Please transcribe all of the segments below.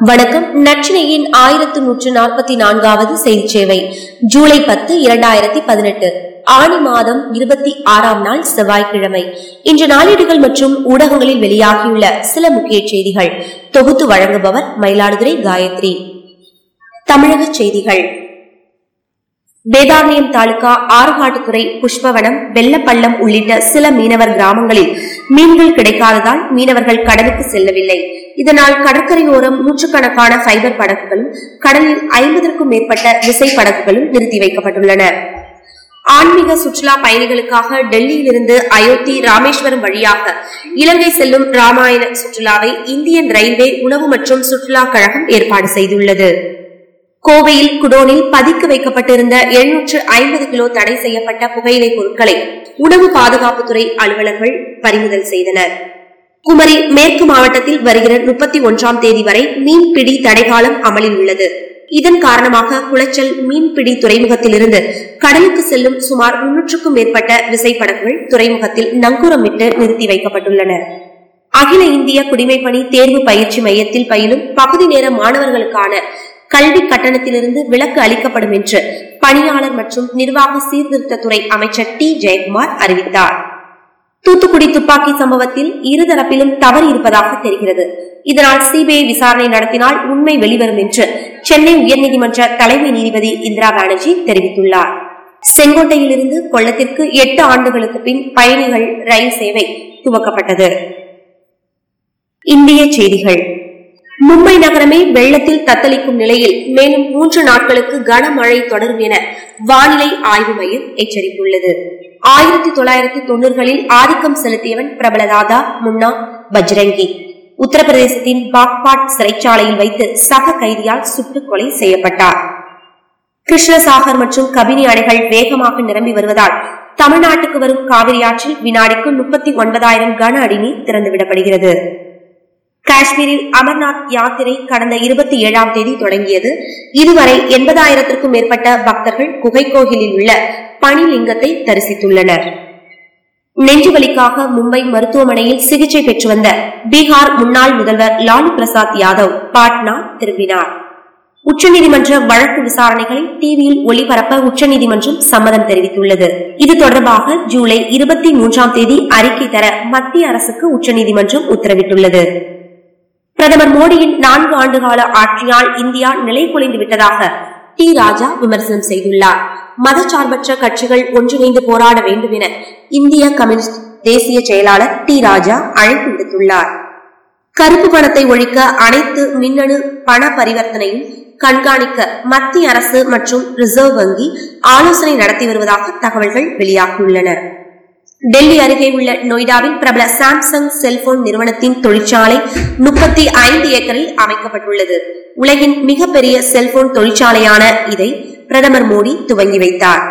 வணக்கம். நச்சினையின் ஆயிரத்து நூற்று நாற்பத்தி நான்காவது செய்தி சேவை ஜூலை பத்து இரண்டாயிரத்தி பதினெட்டு. ஆணி மாதம் இருபத்தி ஆறாம் நாள் செவ்வாய்க்கிழமை. இன்று நாளேடுகள் மற்றும் ஊடகங்களில் வெளியாகியுள்ள சில முக்கிய செய்திகள். தொகுத்து வழங்குபவர் மயிலாடுதுறை காயத்ரி. தமிழக செய்திகள். வேதாரண்யம் தாலுகா ஆறுகாட்டுத்துறை புஷ்பவனம் வெள்ளப்பள்ளம் உள்ளிட்ட சில மீனவர் கிராமங்களில் மீன்கள் கிடைக்காததால் மீனவர்கள் கடலுக்கு செல்லவில்லை. இதனால் கடற்கரையோரம் நூற்றுக்கணக்கான ஃபைபர் படகுகளும் கடலில் ஐம்பதற்கும் மேற்பட்ட விசை படகுகளும் நிறுத்தி வைக்கப்பட்டுள்ளன. ஆன்மீக சுற்றுலா பயணிகளுக்காக டெல்லியிலிருந்து அயோத்தி ராமேஸ்வரம் வழியாக இலங்கை செல்லும் ராமாயண சுற்றுலாவை இந்தியன் ரயில்வே உணவு மற்றும் சுற்றுலா கழகம் ஏற்பாடு செய்துள்ளது. கோவையில் குடோனில் பதுக்கி வைக்கப்பட்டிருந்த எழுநூற்று ஐம்பது கிலோ தடை செய்யப்பட்ட புகையிலை பொருட்களை உணவு பாதுகாப்புத்துறை அலுவலர்கள் பறிமுதல் செய்தனர். குமரி மேற்கு மாவட்டத்தில் வருகிற முப்பத்தி ஒன்றாம் தேதி வரை மீன்பிடி தடைகாலம் அமலில் உள்ளது. இதன் காரணமாக குளச்சல் மீன்பிடி துறைமுகத்திலிருந்து கடலுக்கு செல்லும் சுமார் முன்னூற்றுக்கும் மேற்பட்ட விசைப்படகுகள் துறைமுகத்தில் நங்கூரமிட்டு நிறுத்தி வைக்கப்பட்டுள்ளன. அகில இந்திய குடிமைப்பணி தேர்வு பயிற்சி மையத்தில் பயிலும் பகுதி நேர மாணவர்களுக்கான கல்வி கட்டணத்திலிருந்து விலக்கு அளிக்கப்படும் என்று பணியாளர் மற்றும் நிர்வாக சீர்திருத்தத்துறை அமைச்சர் டி. ஜெயக்குமார் அறிவித்தார். தூத்துக்குடி துப்பாக்கி சம்பவத்தில் இருதரப்பிலும் தவறு இருப்பதாக தெரிகிறது. இதனால் சிபிஐ விசாரணை நடத்தினால் உண்மை வெளிவரும் என்று சென்னை உயர்நீதிமன்ற தலைமை நீதிபதி இந்திரா பானர்ஜி தெரிவித்துள்ளார். செங்கோட்டையிலிருந்து கொள்ளத்திற்கு எட்டு ஆண்டுகளுக்கு பின் பயணிகள் ரயில் சேவை துவக்கப்பட்டது. இந்திய செய்திகள். மும்பை நகரமே வெள்ளத்தில் தத்தளிக்கும் நிலையில் மேலும் மூன்று நாட்களுக்கு கனமழை தொடரும் என வானிலை ஆய்வு மையம் எச்சரித்துள்ளது. ஆயிரத்தி தொள்ளாயிரத்தி தொண்ணூறுகளில் ஆதிக்கம் செலுத்தியவன் பிரபலதாதா முன்னா பஜ்ரங்கி. உத்தரப்பிரதேசத்தின் பாக்பாட் சிறைச்சாலையில் வைத்து சக கைதியால் சுட்டுக் கொலை செய்யப்பட்டார். கிருஷ்ணசாகர் மற்றும் கபினி அணைகள் வேகமாக நிரம்பி வருவதால் தமிழ்நாட்டுக்கு வரும் காவிரி ஆற்றில் வினாடிக்கு முப்பத்தி ஒன்பதாயிரம் கன அடி நீர் திறந்துவிடப்படுகிறது. காஷ்மீரில் அமர்நாத் யாத்திரை கடந்த இருபத்தி ஏழாம் தேதி தொடங்கியது. இதுவரை எண்பதாயிரத்திற்கும் மேற்பட்ட பக்தர்கள் குகை கோயிலில் உள்ள பனிலிங்கத்தை தரிசித்துள்ளனர். நெஞ்சுவலிக்காக மும்பை மருத்துவமனையில் சிகிச்சை பெற்று வந்த பீகார் முன்னாள் முதல்வர் லாலு பிரசாத் யாதவ் பாட்னா திரும்பினார். உச்சநீதிமன்ற வழக்கு விசாரணைகளை டிவியில் ஒளிபரப்ப உச்சநீதிமன்றம் சம்மதம் தெரிவித்துள்ளது. இது தொடர்பாக ஜூலை இருபத்தி மூன்றாம் தேதி அறிக்கை தர மத்திய அரசுக்கு உச்சநீதிமன்றம் உத்தரவிட்டுள்ளது. பிரதமர் மோடியின் நான்கு ஆண்டுகால ஆட்சியால் இந்தியா நிலை குலைந்து விட்டதாக டி ராஜா விமர்சனம் செய்துள்ளார். மதச்சார்பற்ற கட்சிகள் ஒன்றிணைந்து போராட வேண்டும் என இந்திய கம்யூனிஸ்ட் தேசிய செயலாளர் டி ராஜா அழைப்பு விடுத்துள்ளார். கருப்பு பணத்தை ஒழிக்க அனைத்து மின்னணு பண பரிவர்த்தனையும் கண்காணிக்க மத்திய அரசு மற்றும் ரிசர்வ் வங்கி ஆலோசனை நடத்தி வருவதாக தகவல்கள் வெளியாகியுள்ளன. டெல்லி அருகே உள்ள நொய்டாவில் பிரபல சாம்சங் செல்போன் நிறுவனத்தின் தொழிற்சாலை முப்பத்தி ஐந்து ஏக்கரில் அமைக்கப்பட்டுள்ளது. உலகின் மிகப்பெரிய செல்போன் தொழிற்சாலையான இதை பிரதமர் மோடி துவங்கி வைத்தார்.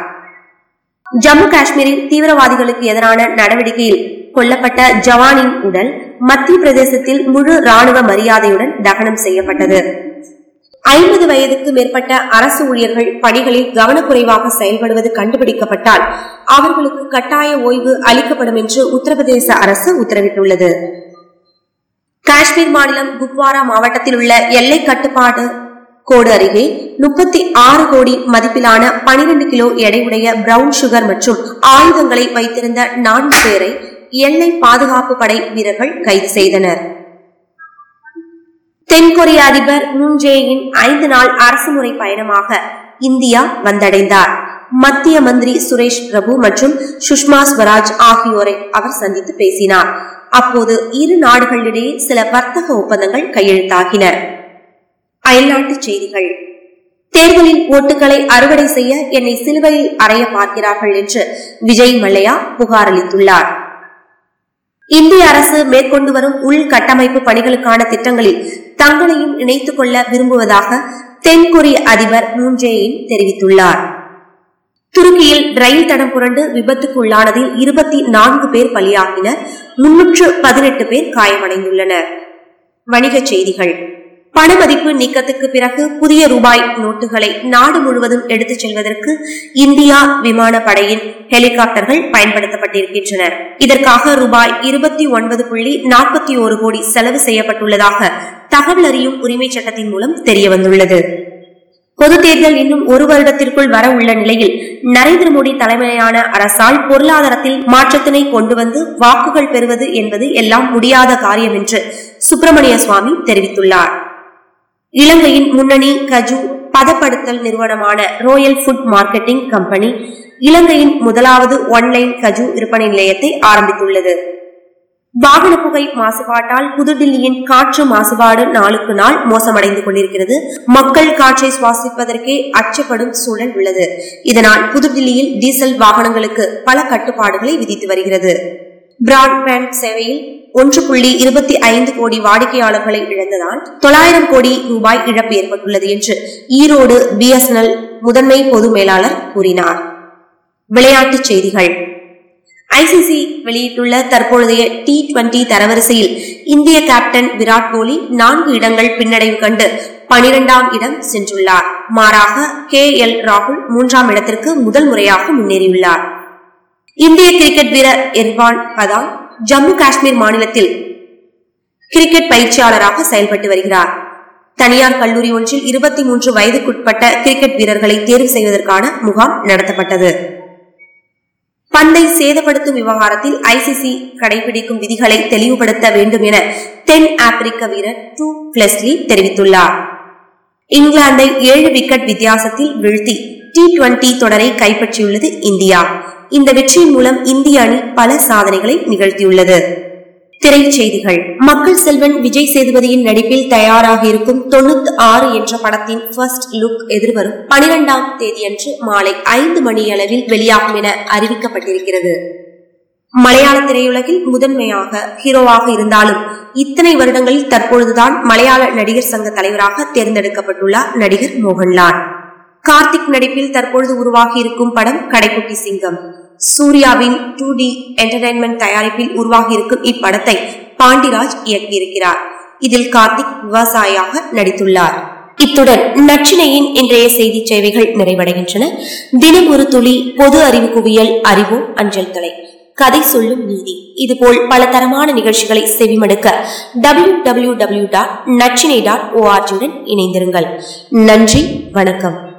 ஜம்மு காஷ்மீரில் தீவிரவாதிகளுக்கு எதிரான நடவடிக்கையில் கொல்லப்பட்ட ஜவானின் உடல் மத்திய பிரதேசத்தில் முழு ராணுவ மரியாதையுடன் தகனம் செய்யப்பட்டது. ஐம்பது வயதுக்கு மேற்பட்ட அரசு ஊழியர்கள் பணிகளில் கவனக்குறைவாக செயல்படுவது கண்டுபிடிக்கப்பட்டால் அவர்களுக்கு கட்டாய ஓய்வு அளிக்கப்படும் என்று உத்தரப்பிரதேச அரசு உத்தரவிட்டுள்ளது. காஷ்மீர் மாநிலம் குப்வாரா மாவட்டத்தில் உள்ள எல்லை கட்டுப்பாடு கோடு அருகே முப்பத்தி ஆறு கோடி மதிப்பிலான பனிரெண்டு கிலோ எடையுடைய பிரவுன் சுகர் மற்றும் ஆயுதங்களை வைத்திருந்த நான்கு பேரை எல்லை பாதுகாப்பு படை வீரர்கள் கைது செய்தனர். தென்கொரிய அதிபர் முன்ஜேயின் ஐந்து நாள் அரசுமுறை பயணமாக இந்தியா வந்தடைந்தார். மத்திய மந்திரி சுரேஷ் பிரபு மற்றும் சுஷ்மா ஸ்வராஜ் ஆகியோரை அவர் சந்தித்து பேசினார். அப்போது இரு நாடுகளிடையே சில வர்த்தக ஒப்பந்தங்கள் கையெழுத்தாகின. அயல்நாட்டுச் செய்திகள். தேர்தலில் ஓட்டுகளை அறுவடை செய்ய என்னை சிலுவையில் அறைய பார்க்கிறார்கள் என்று விஜய் மல்லையா புகார் அளித்துள்ளார். இந்திய அரசு மேற்கொண்டு வரும் உள்கட்டமைப்பு பணிகளுக்கான திட்டங்களில் தங்களையும் இணைத்துக் கொள்ள விரும்புவதாக தென்கொரிய அதிபர் மூன்ஜேயின் தெரிவித்துள்ளார். துருக்கியில் ரயில் தடம் புரண்டு விபத்துக்குள்ளானதில் இருபத்தி நான்கு பேர் பலியாகினர். முன்னூற்று பதினெட்டு பேர் காயமடைந்துள்ளனர். வணிகச் செய்திகள். பணமதிப்பு நீக்கத்துக்கு பிறகு புதிய ரூபாய் நோட்டுகளை நாடு முழுவதும் எடுத்துச் செல்வதற்கு இந்தியா விமானப்படையின் ஹெலிகாப்டர்கள் பயன்படுத்தப்பட்டிருக்கின்றன இதற்காக ரூபாய் இருபத்தி ஒன்பது புள்ளி நாற்பத்தி ஒரு கோடி செலவு செய்யப்பட்டுள்ளதாக தகவல் அறியும் உரிமை சட்டத்தின் மூலம் தெரியவந்துள்ளது. பொது தேர்தல் இன்னும் ஒரு வருடத்திற்குள் வர உள்ள நிலையில் நரேந்திர மோடி தலைமையிலான அரசால் பொருளாதாரத்தில் மாற்றத்தினை கொண்டு வந்து வாக்குகள் பெறுவது என்பது எல்லாம் முடியாத காரியம் என்று சுப்பிரமணிய சுவாமி தெரிவித்துள்ளார். இலங்கையின் முன்னணி கஜு பதப்படுத்தல் நிறுவனமான ரோயல் ஃபுட் மார்க்கெட்டிங் கம்பெனி இலங்கையின் முதலாவது ஒன்லைன் கஜு விற்பனை நிலையத்தை ஆரம்பித்துள்ளது. வாகன புகை மாசுபாட்டால் புதுடில்லியின் காற்று மாசுபாடு நாளுக்கு நாள் மோசமடைந்து கொண்டிருக்கிறது. மக்கள் காற்றை சுவாசிப்பதற்கே அச்சப்படும் சூழல் உள்ளது. இதனால் புதுடில்லியில் டீசல் வாகனங்களுக்கு பல கட்டுப்பாடுகளை விதித்து வருகிறது. பிராட்பேண்ட் சேவையில் ஒன்று புள்ளி இருபத்தி ஐந்து கோடி வாடிக்கையாளர்களை இழந்ததால் தொள்ளாயிரம் கோடி ரூபாய் இழப்பு ஏற்பட்டுள்ளது என்று ஈரோடு பிஎஸ்என்எல் முதன்மை பொது மேலாளர் கூறினார். விளையாட்டுச் செய்திகள். ஐசிசி வெளியிட்டுள்ள தற்பொழுதைய டி டுவெண்டி தரவரிசையில் இந்திய கேப்டன் விராட் கோலி நான்கு இடங்கள் பின்னடைவு கண்டு பனிரெண்டாம் இடம் சென்றுள்ளார். மாறாக கே எல் ராகுல் மூன்றாம் இடத்திற்கு முதல் முறையாக முன்னேறியுள்ளார். இந்திய கிரிக்கெட் வீரர் எர்வான் பதான் ஜம்மு காஷ்மீர் மாநிலத்தில் கிரிக்கெட் பயிற்சியாளராக செயல்பட்டு வருகிறார். தனியார் கல்லூரி ஒன்றில் இருபத்தி மூன்று வயதுக்குட்பட்ட கிரிக்கெட் வீரர்களை தேர்வு செய்வதற்கான முகாம் நடத்தப்பட்டது. பந்தை சேதப்படுத்தும் விவகாரத்தில் ஐசிசி கடைபிடிக்கும் விதிகளை தெளிவுபடுத்த வேண்டும் என தென் ஆப்பிரிக்க வீரர் டூ பிளஸ்லி தெரிவித்துள்ளார். இங்கிலாந்தை ஏழு விக்கெட் வித்தியாசத்தில் வீழ்த்தி டி டுவெண்டி தொடரை கைப்பற்றியுள்ளது இந்தியா. இந்த வெற்றியின் மூலம் இந்திய அணி பல சாதனைகளை நிகழ்த்தியுள்ளது. திரைச்செய்திகள் மக்கள் செல்வன் விஜய் சேதுபதியின் நடிப்பில் தயாராக இருக்கும் தொண்ணூத்தி ஆறு என்ற படத்தின் ஃபர்ஸ்ட் லுக் எதிர்வரும் பனிரெண்டாம் தேதியன்று மாலை ஐந்து மணி அளவில் வெளியாகும் என அறிவிக்கப்பட்டிருக்கிறது. மலையாள திரையுலகில் முதன்மையாக ஹீரோவாக இருந்தாலும் இத்தனை வருடங்களில் தற்பொழுதுதான் மலையாள நடிகர் சங்க தலைவராக தேர்ந்தெடுக்கப்பட்டுள்ளார் நடிகர் மோகன்லால். கார்த்திக் நடிப்பில் தற்பொழுது உருவாகி இருக்கும் படம் கடைக்குட்டி சிங்கம். சூர்யாவின் டூ டி என்டர்டைன்மெண்ட் தயாரிப்பில் உருவாகி இருக்கும் இப்படத்தை பாண்டிராஜ் இயக்கியிருக்கிறார். இதில் கார்த்திக் விவசாயியாக நடித்துள்ளார். இத்துடன் நச்சினையின் இன்றைய செய்தி சேவைகள் நிறைவடைகின்றன. தினம் ஒரு துளி பொது அறிவு குவியல் அறிவு அஞ்சல் தலை கதை சொல்லும் நீதி. இதுபோல் பல தரமான நிகழ்ச்சிகளை செவிமடுக்க டபிள்யூ டபிள்யூ டபிள்யூ டாட் நச்சினை டாட் ஓஆர்ஜியுடன் இணைந்திருங்கள். நன்றி வணக்கம்.